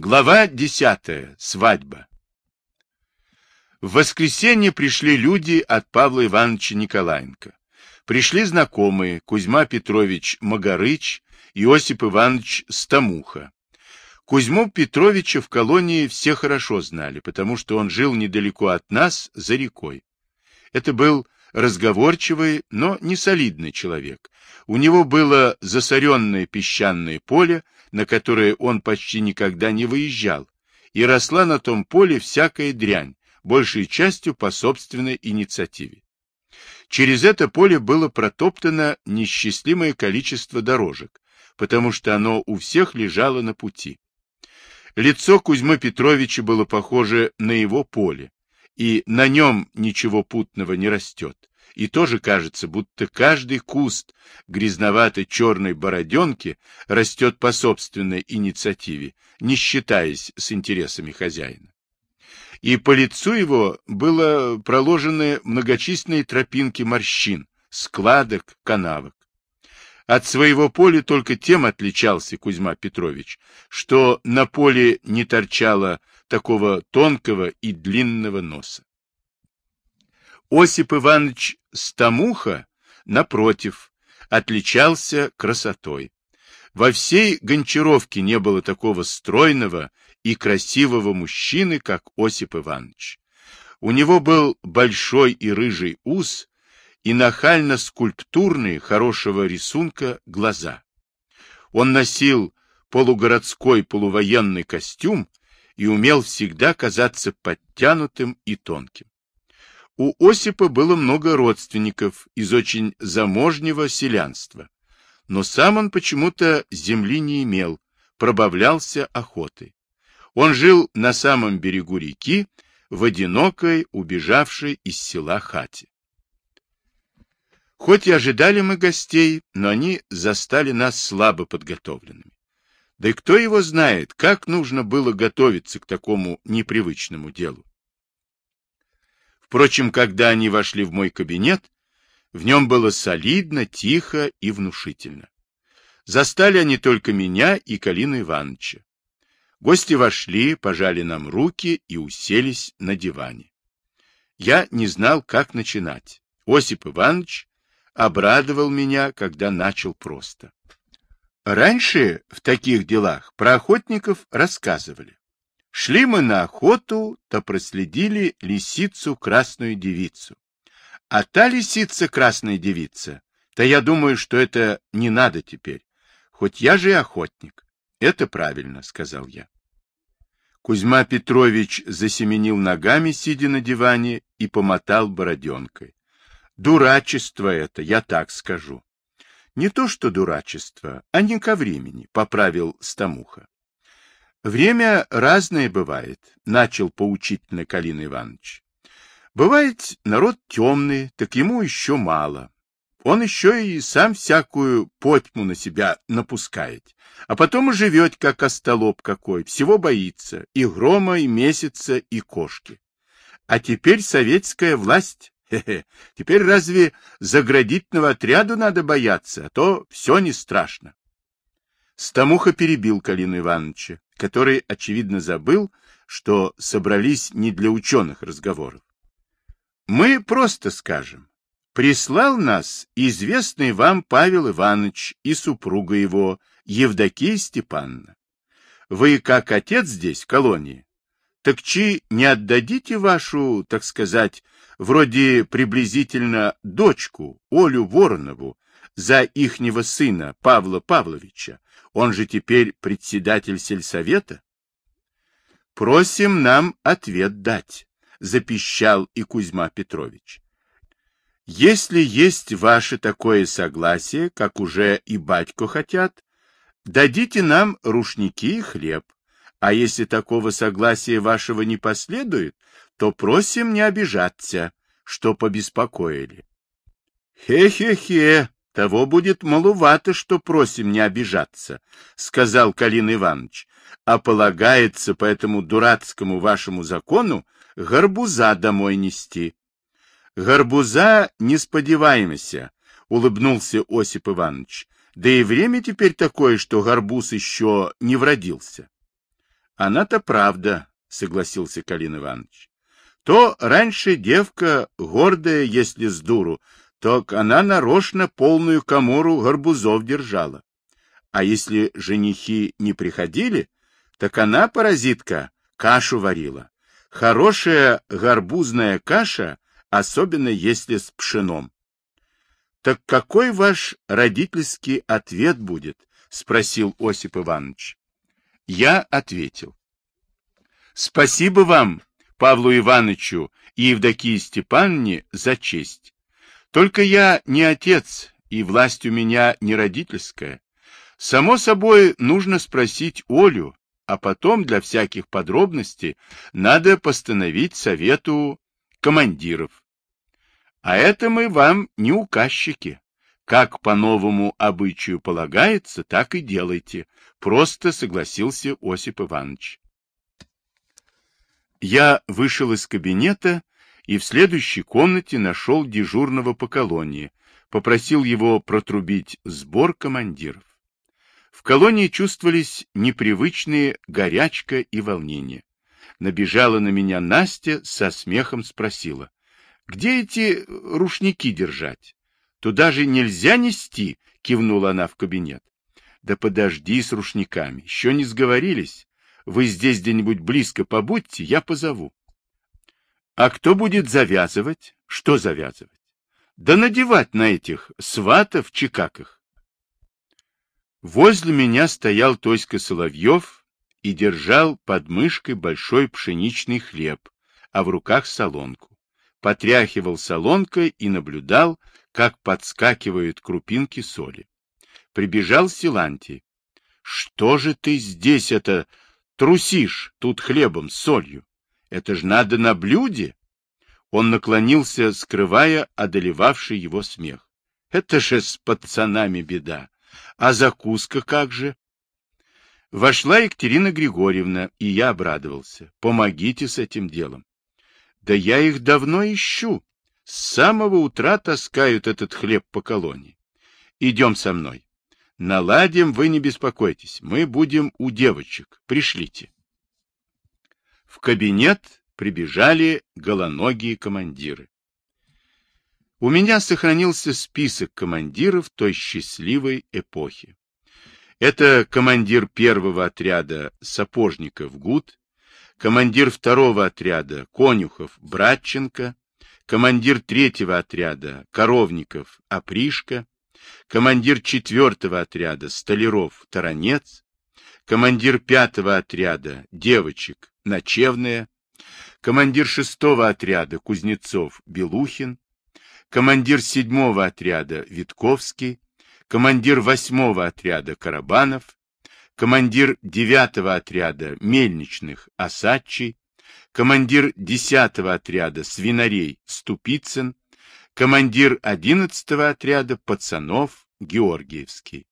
Глава десятая. Свадьба. В воскресенье пришли люди от Павла Ивановича Николаенко. Пришли знакомые Кузьма Петрович Магарыч и Осип Иванович Стамуха. Кузьму Петровича в колонии все хорошо знали, потому что он жил недалеко от нас, за рекой. Это был разговорчивый, но не солидный человек. У него было засоренное песчаное поле, на которое он почти никогда не выезжал, и росла на том поле всякая дрянь, большей частью по собственной инициативе. Через это поле было протоптано несчастливое количество дорожек, потому что оно у всех лежало на пути. Лицо Кузьмы Петровича было похоже на его поле, и на нем ничего путного не растет. И тоже кажется, будто каждый куст грязноватой черной бороденки растет по собственной инициативе, не считаясь с интересами хозяина. И по лицу его было проложены многочисленные тропинки морщин, складок, канавок. От своего поля только тем отличался Кузьма Петрович, что на поле не торчало такого тонкого и длинного носа. Осип Иванович Стамуха, напротив, отличался красотой. Во всей Гончаровке не было такого стройного и красивого мужчины, как Осип Иванович. У него был большой и рыжий ус и нахально-скульптурные, хорошего рисунка, глаза. Он носил полугородской полувоенный костюм и умел всегда казаться подтянутым и тонким. У Осипа было много родственников из очень заможнего селянства, но сам он почему-то земли не имел, пробавлялся охотой. Он жил на самом берегу реки, в одинокой, убежавшей из села хате. Хоть и ожидали мы гостей, но они застали нас слабо подготовленными. Да и кто его знает, как нужно было готовиться к такому непривычному делу. Впрочем, когда они вошли в мой кабинет, в нем было солидно, тихо и внушительно. Застали они только меня и Калину Ивановича. Гости вошли, пожали нам руки и уселись на диване. Я не знал, как начинать. Осип Иванович обрадовал меня, когда начал просто. Раньше в таких делах про охотников рассказывали. Шли мы на охоту, то проследили лисицу красную девицу. А та лисица красная девица, то я думаю, что это не надо теперь. Хоть я же и охотник. Это правильно, сказал я. Кузьма Петрович засеменил ногами, сидя на диване, и помотал бороденкой. Дурачество это, я так скажу. Не то что дурачество, а не ко времени, поправил Стамуха. Время разное бывает, начал поучительно Калин Иванович. Бывает народ темный, так ему еще мало. Он еще и сам всякую потьму на себя напускает, а потом и живет, как остолоп какой, всего боится, и грома, и месяца, и кошки. А теперь советская власть. Хе-хе. Теперь разве заградительного отряду надо бояться, а то все не страшно. Стамуха перебил Калину Ивановича, который, очевидно, забыл, что собрались не для ученых разговоров. Мы просто скажем. Прислал нас известный вам Павел Иванович и супруга его, Евдокия Степановна. Вы, как отец здесь, в колонии, так чи не отдадите вашу, так сказать, вроде приблизительно дочку, Олю Воронову, за ихнего сына Павла Павловича, он же теперь председатель сельсовета. Просим нам ответ дать, запищал и Кузьма Петрович. Если есть ваше такое согласие, как уже и батько хотят, дадите нам рушники и хлеб. А если такого согласия вашего не последует, то просим не обижаться, что побеспокоили. Хе-хе-хе, того будет маловато, что просим не обижаться, — сказал Калин Иванович, — а полагается по этому дурацкому вашему закону горбуза домой нести. — Горбуза не сподеваемся, — улыбнулся Осип Иванович, — да и время теперь такое, что горбуз еще не вродился. Она-то правда, согласился Калин Иванович. То раньше девка гордая, если с дуру, то она нарочно полную комору горбузов держала. А если женихи не приходили, так она, паразитка, кашу варила. Хорошая горбузная каша, особенно если с пшеном. Так какой ваш родительский ответ будет? Спросил Осип Иванович. Я ответил. Спасибо вам, Павлу Ивановичу и Евдокии Степановне, за честь. Только я не отец, и власть у меня не родительская. Само собой, нужно спросить Олю, а потом для всяких подробностей надо постановить совету командиров. А это мы вам не указчики. Как по новому обычаю полагается, так и делайте. Просто согласился Осип Иванович. Я вышел из кабинета и в следующей комнате нашел дежурного по колонии, попросил его протрубить сбор командиров. В колонии чувствовались непривычные горячка и волнение. Набежала на меня Настя, со смехом спросила. Где эти рушники держать? Туда же нельзя нести, кивнула она в кабинет. Да подожди с рушниками, еще не сговорились. Вы здесь где-нибудь близко побудьте, я позову. А кто будет завязывать? Что завязывать? Да надевать на этих сватов чекаках. Возле меня стоял Тоська Соловьев и держал под мышкой большой пшеничный хлеб, а в руках солонку потряхивал солонкой и наблюдал, как подскакивают крупинки соли. Прибежал Силантий. — Что же ты здесь это трусишь тут хлебом с солью? Это ж надо на блюде. Он наклонился, скрывая одолевавший его смех. — Это же с пацанами беда. А закуска как же? Вошла Екатерина Григорьевна, и я обрадовался. Помогите с этим делом. Да я их давно ищу. С самого утра таскают этот хлеб по колонии. Идем со мной. Наладим, вы не беспокойтесь. Мы будем у девочек. Пришлите. В кабинет прибежали голоногие командиры. У меня сохранился список командиров той счастливой эпохи. Это командир первого отряда сапожников ГУД, командир второго отряда Конюхов Братченко, командир третьего отряда Коровников Опришка, командир четвертого отряда Столяров Таранец, командир пятого отряда девочек Ночевная, командир шестого отряда Кузнецов Белухин, командир седьмого отряда Витковский, командир восьмого отряда Карабанов, командир девятого отряда мельничных Осадчий, командир десятого отряда свинарей Ступицын, командир одиннадцатого отряда пацанов Георгиевский.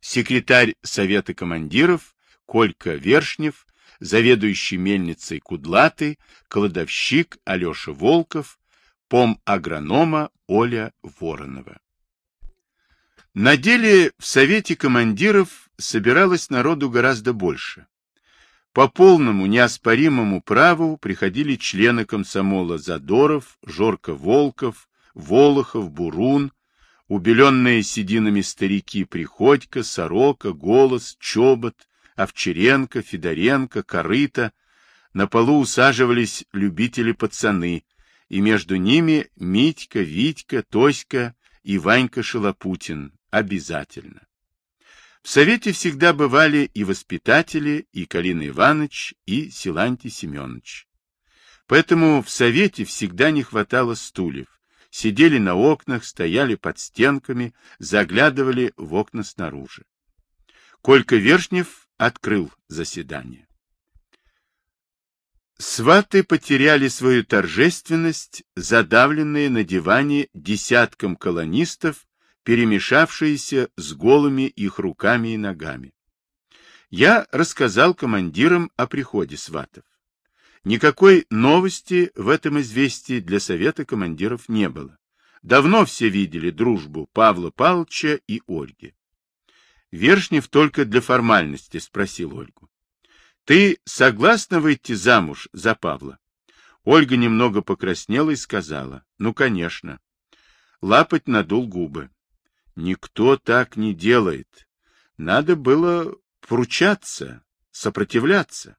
Секретарь Совета командиров Колька Вершнев, заведующий мельницей Кудлатый, кладовщик Алеша Волков, пом агронома Оля Воронова. На деле в Совете командиров собиралось народу гораздо больше. По полному неоспоримому праву приходили члены комсомола Задоров, Жорко Волков, Волохов, Бурун, убеленные сединами старики Приходько, Сорока, Голос, Чобот, Овчаренко, Федоренко, Корыто. На полу усаживались любители-пацаны, и между ними Митька, Витька, Тоська и Ванька Шалопутин, обязательно. В совете всегда бывали и воспитатели, и Калина Иванович, и Силантий Семенович. Поэтому в совете всегда не хватало стульев. Сидели на окнах, стояли под стенками, заглядывали в окна снаружи. Колька Вершнев открыл заседание. Сваты потеряли свою торжественность, задавленные на диване десятком колонистов перемешавшиеся с голыми их руками и ногами. Я рассказал командирам о приходе сватов. Никакой новости в этом известии для совета командиров не было. Давно все видели дружбу Павла Павловича и Ольги. Вершнев только для формальности спросил Ольгу. Ты согласна выйти замуж за Павла? Ольга немного покраснела и сказала, ну, конечно. Лапоть надул губы. Никто так не делает. Надо было поручаться, сопротивляться.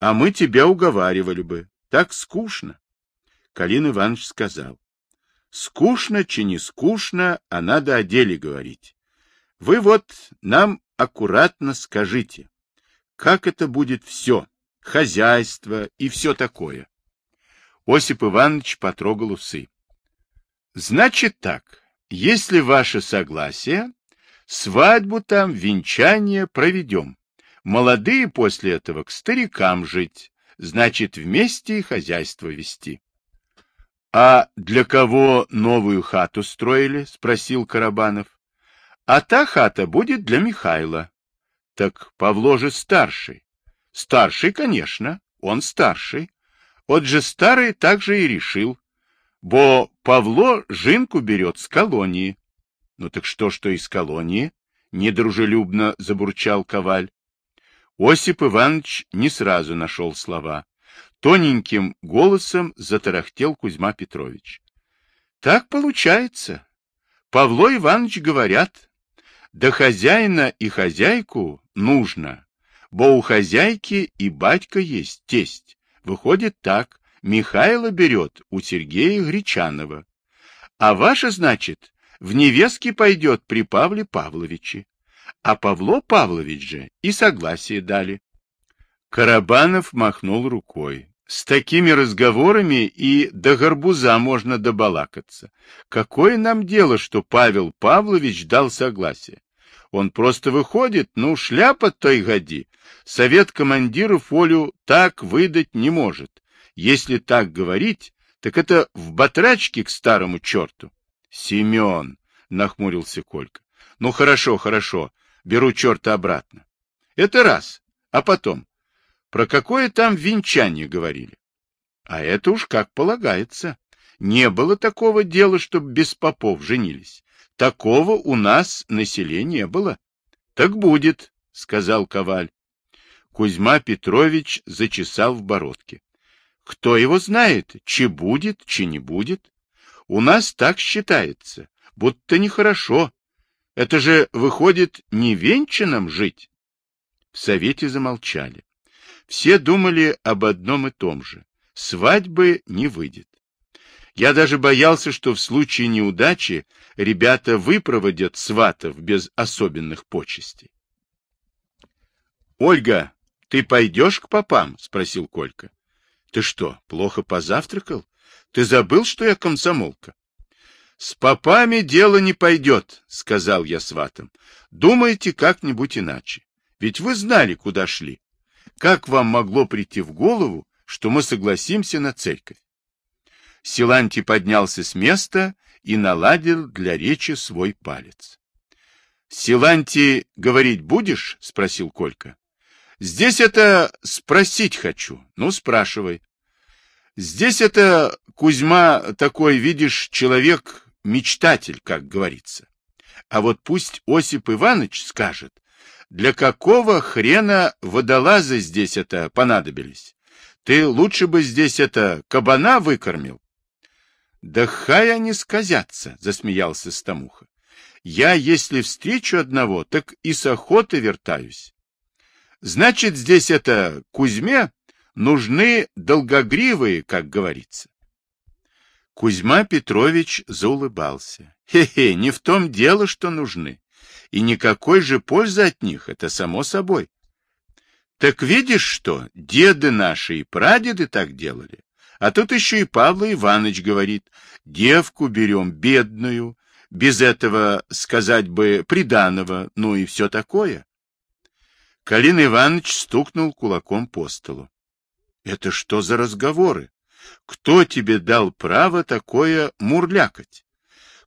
А мы тебя уговаривали бы. Так скучно. Калин Иванович сказал. Скучно, чи не скучно, а надо о деле говорить. Вы вот нам аккуратно скажите, как это будет все, хозяйство и все такое. Осип Иванович потрогал усы. Значит так, если ваше согласие, свадьбу там, венчание проведем. Молодые после этого к старикам жить, значит, вместе и хозяйство вести. — А для кого новую хату строили? — спросил Карабанов. — А та хата будет для Михайла. — Так Павло же старший. — Старший, конечно, он старший. Вот же старый так же и решил. Бо Павло жинку берет с колонии. — Ну так что, что из колонии? — недружелюбно забурчал Коваль. Осип Иванович не сразу нашел слова. Тоненьким голосом затарахтел Кузьма Петрович. Так получается. Павло Иванович говорят, да хозяина и хозяйку нужно, бо у хозяйки и батька есть тесть. Выходит так, Михайло берет у Сергея Гречанова. А ваша, значит, в невестке пойдет при Павле Павловиче. А Павло Павлович же и согласие дали. Карабанов махнул рукой. С такими разговорами и до горбуза можно добалакаться. Какое нам дело, что Павел Павлович дал согласие? Он просто выходит, ну, шляпа той годи. Совет командиров волю так выдать не может. Если так говорить, так это в батрачке к старому черту. — Семен, — нахмурился Колька. — Ну, хорошо, хорошо, беру черта обратно. Это раз. А потом, про какое там венчание говорили? А это уж как полагается. Не было такого дела, чтобы без попов женились. Такого у нас населения было. Так будет, сказал Коваль. Кузьма Петрович зачесал в бородке. Кто его знает, че будет, че не будет? У нас так считается, будто нехорошо. Это же, выходит, не венчанным жить. В совете замолчали. Все думали об одном и том же. Свадьбы не выйдет. Я даже боялся, что в случае неудачи ребята выпроводят сватов без особенных почестей. — Ольга, ты пойдешь к попам? — спросил Колька. — Ты что, плохо позавтракал? Ты забыл, что я комсомолка? — С попами дело не пойдет, — сказал я сватам. — Думайте как-нибудь иначе. Ведь вы знали, куда шли. Как вам могло прийти в голову, что мы согласимся на церковь? Силанти поднялся с места и наладил для речи свой палец. — Силанти, говорить будешь? — спросил Колька. — Здесь это спросить хочу. Ну, спрашивай. Здесь это, Кузьма, такой, видишь, человек-мечтатель, как говорится. А вот пусть Осип Иванович скажет, для какого хрена водолазы здесь это понадобились? Ты лучше бы здесь это кабана выкормил. Да хай они сказятся, засмеялся Стамуха. Я, если встречу одного, так и с охоты вертаюсь. Значит, здесь это Кузьме нужны долгогривые, как говорится. Кузьма Петрович заулыбался. Хе-хе, не в том дело, что нужны и никакой же пользы от них, это само собой. Так видишь что, деды наши и прадеды так делали. А тут еще и Павла Иванович говорит, девку берем бедную, без этого, сказать бы, приданого, ну и все такое. Калин Иванович стукнул кулаком по столу. Это что за разговоры? Кто тебе дал право такое мурлякать?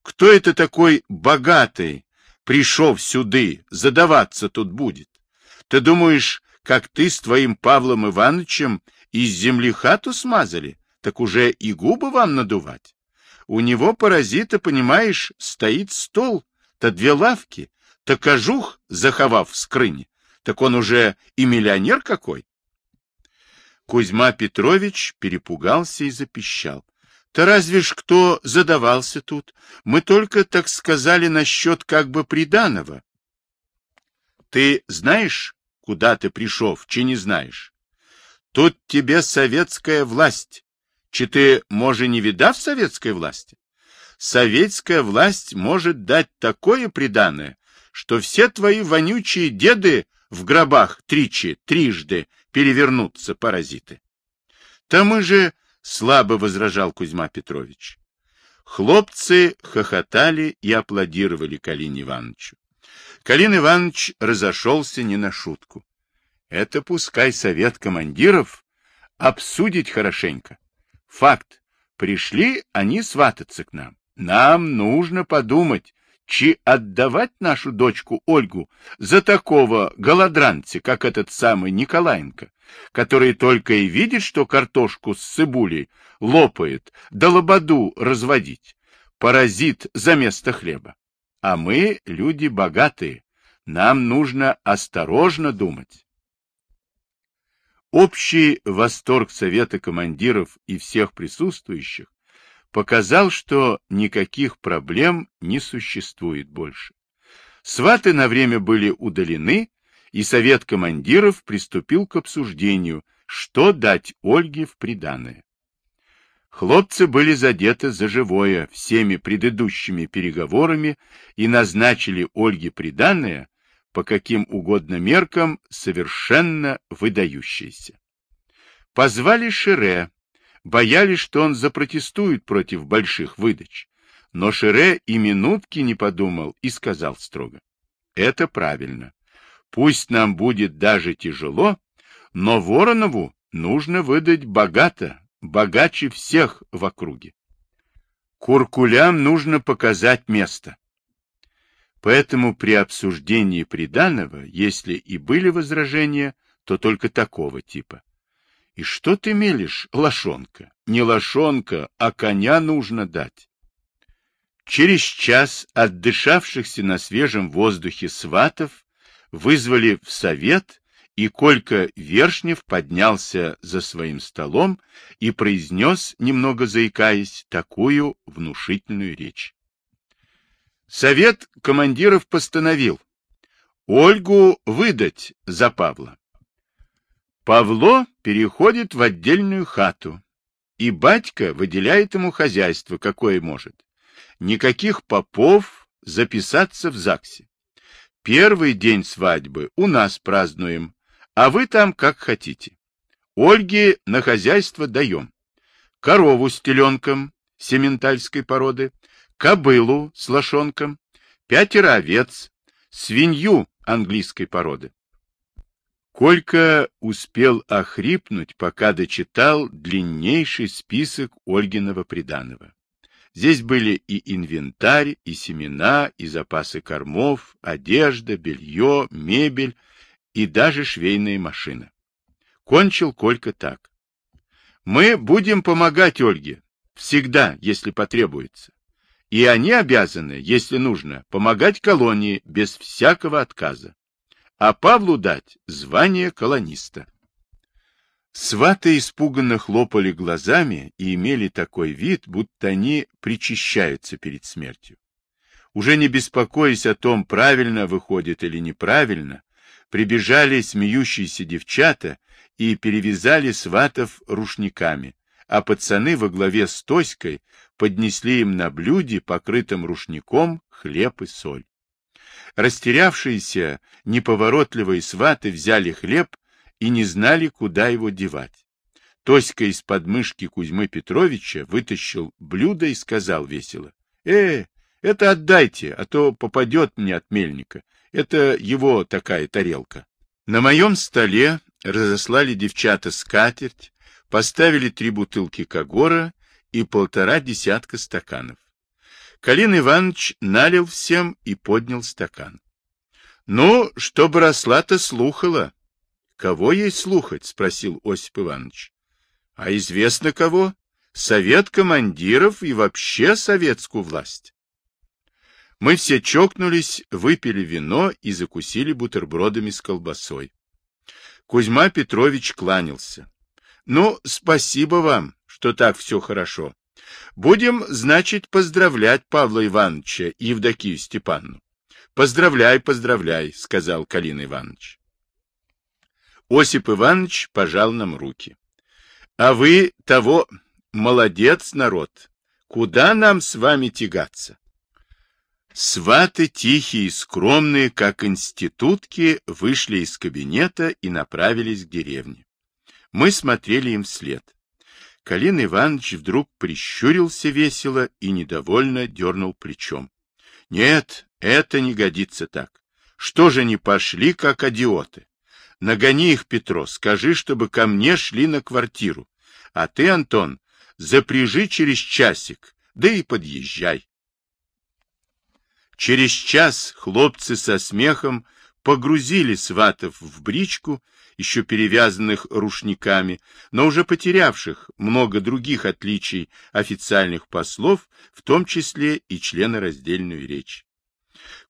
Кто это такой богатый, пришел сюды, задаваться тут будет. Ты думаешь, как ты с твоим Павлом Ивановичем из земли хату смазали, так уже и губы вам надувать? У него, паразита, понимаешь, стоит стол, то две лавки, то кожух, заховав в скрыне, так он уже и миллионер какой. Кузьма Петрович перепугался и запищал. Да разве ж кто задавался тут? Мы только так сказали насчет как бы приданого. Ты знаешь, куда ты пришел, чи не знаешь? Тут тебе советская власть. Чи ты, може, не видав советской власти? Советская власть может дать такое приданое, что все твои вонючие деды в гробах тричи, трижды перевернутся, паразиты. Мы же — слабо возражал Кузьма Петрович. Хлопцы хохотали и аплодировали Калине Ивановичу. Калин Иванович разошелся не на шутку. Это пускай совет командиров обсудить хорошенько. Факт. Пришли они свататься к нам. Нам нужно подумать, чи отдавать нашу дочку Ольгу за такого голодранца, как этот самый Николаенко, который только и видит, что картошку с цибулей лопает, да лободу разводить, паразит за место хлеба. А мы люди богатые, нам нужно осторожно думать. Общий восторг Совета командиров и всех присутствующих показал, что никаких проблем не существует больше. Сваты на время были удалены, и совет командиров приступил к обсуждению, что дать Ольге в приданое. Хлопцы были задеты за живое всеми предыдущими переговорами и назначили Ольге приданое по каким угодно меркам совершенно выдающееся. Позвали Шире, боялись, что он запротестует против больших выдач. Но Шире и минутки не подумал и сказал строго. Это правильно. Пусть нам будет даже тяжело, но Воронову нужно выдать богато, богаче всех в округе. Куркулям нужно показать место. Поэтому при обсуждении приданого, если и были возражения, то только такого типа. И что ты мелешь, лошонка? Не лошонка, а коня нужно дать. Через час отдышавшихся на свежем воздухе сватов вызвали в совет, и Колька Вершнев поднялся за своим столом и произнес, немного заикаясь, такую внушительную речь. Совет командиров постановил Ольгу выдать за Павла. Павло переходит в отдельную хату, и батька выделяет ему хозяйство, какое может. Никаких попов записаться в ЗАГСе. Первый день свадьбы у нас празднуем, а вы там как хотите. Ольге на хозяйство даем. Корову с теленком сементальской породы, кобылу с лошонком, пятеро овец, свинью английской породы. Колька успел охрипнуть, пока дочитал длиннейший список Ольгиного приданого. Здесь были и инвентарь, и семена, и запасы кормов, одежда, белье, мебель и даже швейная машина. Кончил Колька так. Мы будем помогать Ольге, всегда, если потребуется. И они обязаны, если нужно, помогать колонии без всякого отказа. А Павлу дать звание колониста. Сваты испуганно хлопали глазами и имели такой вид, будто они причащаются перед смертью. Уже не беспокоясь о том, правильно выходит или неправильно, прибежали смеющиеся девчата и перевязали сватов рушниками, а пацаны во главе с Тоськой поднесли им на блюде, покрытом рушником, хлеб и соль. Растерявшиеся, неповоротливые сваты взяли хлеб и не знали, куда его девать. Тоська из подмышки Кузьмы Петровича вытащил блюдо и сказал весело. — Э, это отдайте, а то попадет мне от мельника. Это его такая тарелка. На моем столе разослали девчата скатерть, поставили три бутылки Кагора и полтора десятка стаканов. Калин Иванович налил всем и поднял стакан. — Ну, чтобы росла-то слухала, Кого ей слухать? — спросил Осип Иванович. — А известно кого? Совет командиров и вообще советскую власть. Мы все чокнулись, выпили вино и закусили бутербродами с колбасой. Кузьма Петрович кланялся. Ну, спасибо вам, что так все хорошо. Будем, значит, поздравлять Павла Ивановича и Евдокию Степанну. Поздравляй, поздравляй, сказал Калин Иванович. Осип Иванович пожал нам руки. А вы того молодец, народ. Куда нам с вами тягаться? Сваты, тихие и скромные, как институтки, вышли из кабинета и направились к деревне. Мы смотрели им вслед. Калин Иванович вдруг прищурился весело и недовольно дернул плечом. Нет, это не годится так. Что же не пошли, как идиоты? Нагони их, Петро, скажи, чтобы ко мне шли на квартиру. А ты, Антон, запряжи через часик, да и подъезжай. Через час хлопцы со смехом погрузили сватов в бричку, еще перевязанных рушниками, но уже потерявших много других отличий официальных послов, в том числе и члена раздельную речь.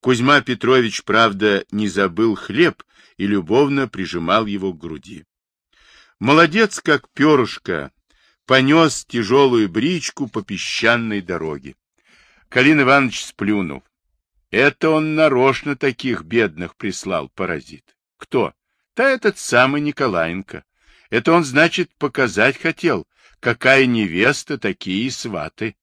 Кузьма Петрович, правда, не забыл хлеб и любовно прижимал его к груди. Молодец, как перышко, понес тяжелую бричку по песчаной дороге. Калин Иванович сплюнул. Это он нарочно таких бедных прислал, паразит. Кто? Да этот самый Николаенко. Это он, значит, показать хотел, какая невеста, такие сваты.